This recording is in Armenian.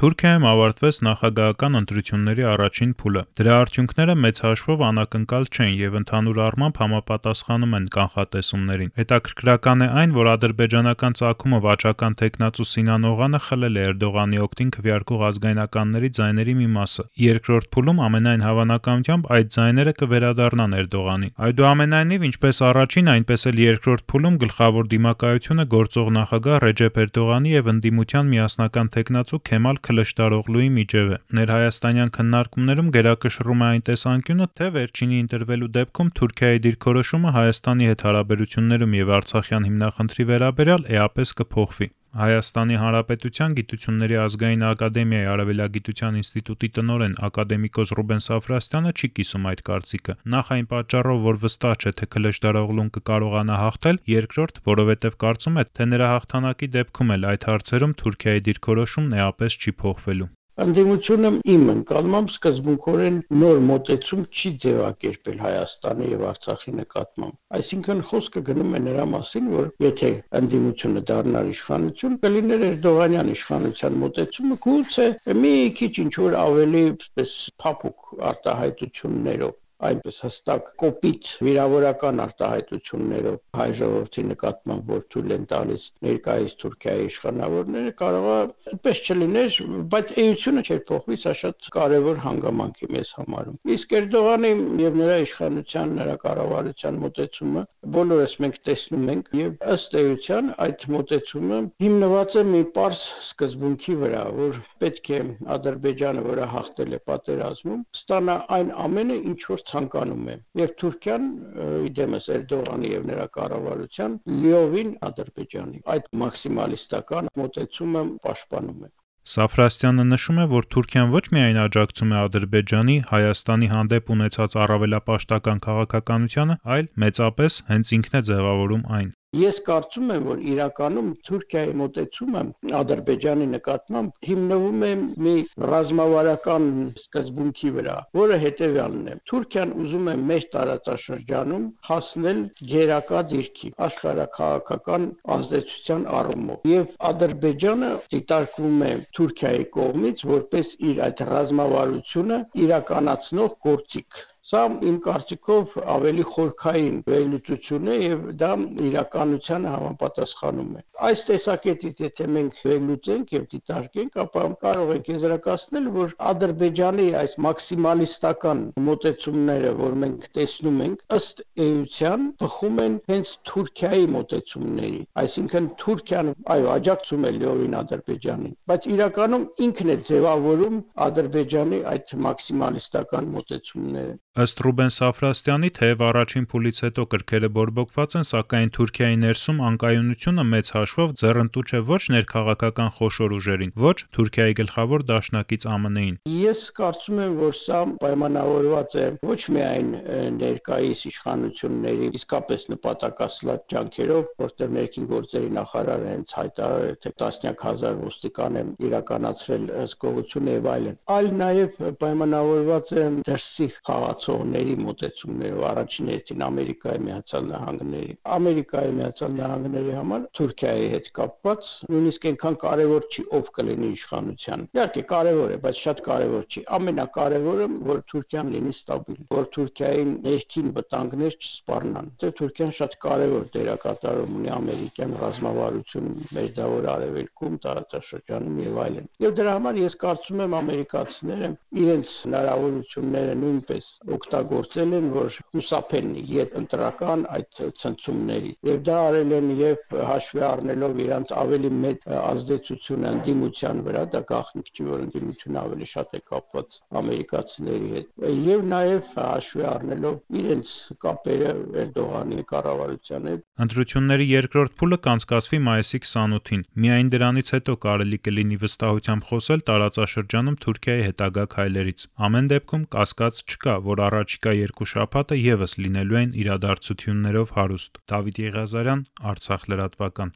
Թուրքիայում ավարտվեց նախագահական ընտրությունների առաջին փուլը։ Դրա արդյունքները մեծ հաշվով անակնկալ չեն եւ ընդհանուր առմամբ համապատասխանում են կանխատեսումներին։ Հետաքրքրական է այն, որ ադրբեջանական ցակումը վաճական տեխնացու Սինան Օղանը խլել է Էրդողանի օգտին քվեարկող ազգայնականների ձայների մի մասը։ Երկրորդ փուլում ամենայն հավանականությամբ այդ ձայները կվերադառնան Էրդողանին։ Այդուամենայնիվ, ինչպես առաջին, այնպես էլ երկրորդ փուլում գլխավոր դիմակայությունը գործող նախագահ Ռեջեփ Էրդողանի եւ ընդդիմության միասնական տեխնացու Քեմալ Քլշտարօղլուի միջև է։ Ներհայաստանյան քննարկումներում գերակշռում է այն տեսանկյունը, թե վերջինի ընտրվելու դեպքում Թուրքիայի դիրքորոշումը Հայաստանի հետ հարաբերություններում եւ Արցախյան հիմնախնդրի վերաբերյալ էապես կփոխվի։ Հայաստանի Հանրապետության Գիտությունների ազգային ակադեմիայի Արևելագիտության ինստիտուտի տնօրեն ակադեմիկոս Ռուբեն Սաֆրաստյանը չի կիսում այդ կարծիքը։ Նախ այն պատճառով, որ վստահ չէ, թե Քլեշդարօղլուն կկարողանա հաղթել, երկրորդ, որովհետև կարծում է, թե նրա հաղթանակի դեպքում էլ այդ հարցերում Թուրքիայի դիրքորոշումն էապես չի փոխվելու։ Ընդդիմությունը իմ ընկալմամբ սկզբունքորեն նոր մոտեցում չի ձևակերպել Հայաստանի եւ Արցախի նկատմամբ։ Այսինքն խոսքը գնում է նրա մասին, որ եթե ընդդիմությունը դառնար իշխանություն, կլիներ Էրդողանյան իշխանության մոտեցումը գուցե մի քիչ ինչ որ ավելի, այսպես փափուկ արտահայտություններով այնպես հստակ կոպիտ վիրավորական արտահայտություններով հայ ժողովրդի նկատմամբ որ թույլ են տալիս ներկայիս Թուրքիայի իշխանավորները կարող է այդպես չլիներ, բայց էությունը չէր փոխվի, սա շատ կարևոր հանգամանք է մեզ համարում։ Իսկ Էրդողանի եւ նրա իշխանության, նրա կառավարության մոտեցումը բոլորս մենք տեսնում ենք եւ ըստ էության այդ մոտեցումը հիմնված է մի པարս սկզբունքի վրա, որ պետք է Ադրբեջանը, որը հաղթել է պատերազմում, ստանա այն ամենը, ինչ որ ցանկանում է։ Եվ Թուրքիան իդեմս Էրդողանի եւ նրա կառավարության լիովին Ադրբեջանի այդ մաքսիմալիստական մոտեցումը պաշտպանում է։ Սաֆրաստյանը նշում է, որ Թուրքիան ոչ միայն աջակցում է Ադրբեջանի Հայաստանի հանդեպ ունեցած առավելապաշտական քաղաքականությանը, այլ մեծապես հենց ինքն է ձևավորում այն։ Ես կարծում եմ, որ իրականում Թուրքիայի մոտեցումը Ադրբեջանի նկատմամբ հիմնվում է մի ռազմավարական սկզբունքի վրա, որը հետևյալն է. Թուրքիան ուզում է մեծ տարածաշրջանում հասնել գերակա դիրքի աշխարհակաղակական ազդեցության առումով, եւ Ադրբեջանը դիտարկվում է Թուրքիայի կողմից որպես իր այդ ռազմավարությունը իրականացնող գործիք Սա իմ կարծիքով ավելի խորքային վերլուծություն է եւ դա իրականությանը համապատասխանում է։ Այս տեսակետից եթե մենք վերլուծենք եւ դիտարկենք, ապա կարող ենք եզրակացնել, որ Ադրբեջանի այս մաքսիմալիստական մոտեցումները, որ մենք տեսնում ենք, ըստ էության բխում են հենց Թուրքիայի մոտեցումների։ Այսինքն Թուրքիան այո, աջակցում է լիովին Ադրբեջանին, բայց իրականում ինքն է ձևավորում Ադրբեջանի այդ մաքսիմալիստական մոտեցումները։ Ըստ Ռուբեն Սաֆրաստյանի, թեև առաջին փուլից հետո կրքերը բորբոքված են, սակայն Թուրքիայի ներսում անկայունությունը մեծ հաշվով ձեռնտու չէ ոչ ներքաղաքական խոշոր ուժերին, ոչ Թուրքիայի գլխավոր դաշնակից ԱՄՆ-ին։ Ես կարծում եմ, որ սա պայմանավորված է ոչ միայն ներկայիս իշխանությունների իսկապես նպատակասլաց ջանքերով, որտեղ ներքին գործերի նախարարը հենց հայտարարել թե տասնյակ հազար ոստիկան են իրականացրել հսկողություն եւ այլն, այլ նաեւ պայմանավորված է դրսի խաղացող գործողների մոտեցումներով առաջին հերթին Ամերիկայի Միացյալ Նահանգների Ամերիկայի Միացյալ Նահանգների համար Թուրքիայի հետ կապված նույնիսկ այնքան կարևոր չի ով կլինի իշխանության իհարկե կարևոր է բայց շատ կարևոր չի ամենակարևորը որ Թուրքիան լինի ստաբիլ որ Թուրքիային ներքին վտանգներ չսպառնան դե Թուրքիան շատ կարևոր դերակատարում ունի ամերիկյան ռազմավարություն մեջդավոր արևելքում տարածաշրջանում եւ այլն եւ դրա համար ես կարծում եմ ամերիկացիները իրենց հնարավորությունները նույնպես օգտագործել են, որ հուսափեն յետ ընտրական այդ ցնցումների։ Եվ դա արել են եւ հաշվի առնելով իրանց ավելի մեծ ազդեցությունը ընդդիմության վրա, դա գաղտնիք չի, որ ընդդիմությունը ավելի շատ է կապված ամերիկացիների հետ։ Եվ նաեւ հաշվի առնելով իրենց կապերը Էրդողանի կառավարության հետ։ Ընտրությունների երկրորդ փուլը կանցկացվի մայիսի 28-ին։ Միայն դրանից հետո կարելի կլինի վստահությամբ խոսել տարածաշրջանում Թուրքիայի հետագա քայլերից։ Ամեն դեպքում կասկած չկա, որ առաջիկա երկու շաբաթը եւս լինելու են իրադարձություններով հարուստ։ Դավիթ Եղազարյան, Արցախ լրատվական։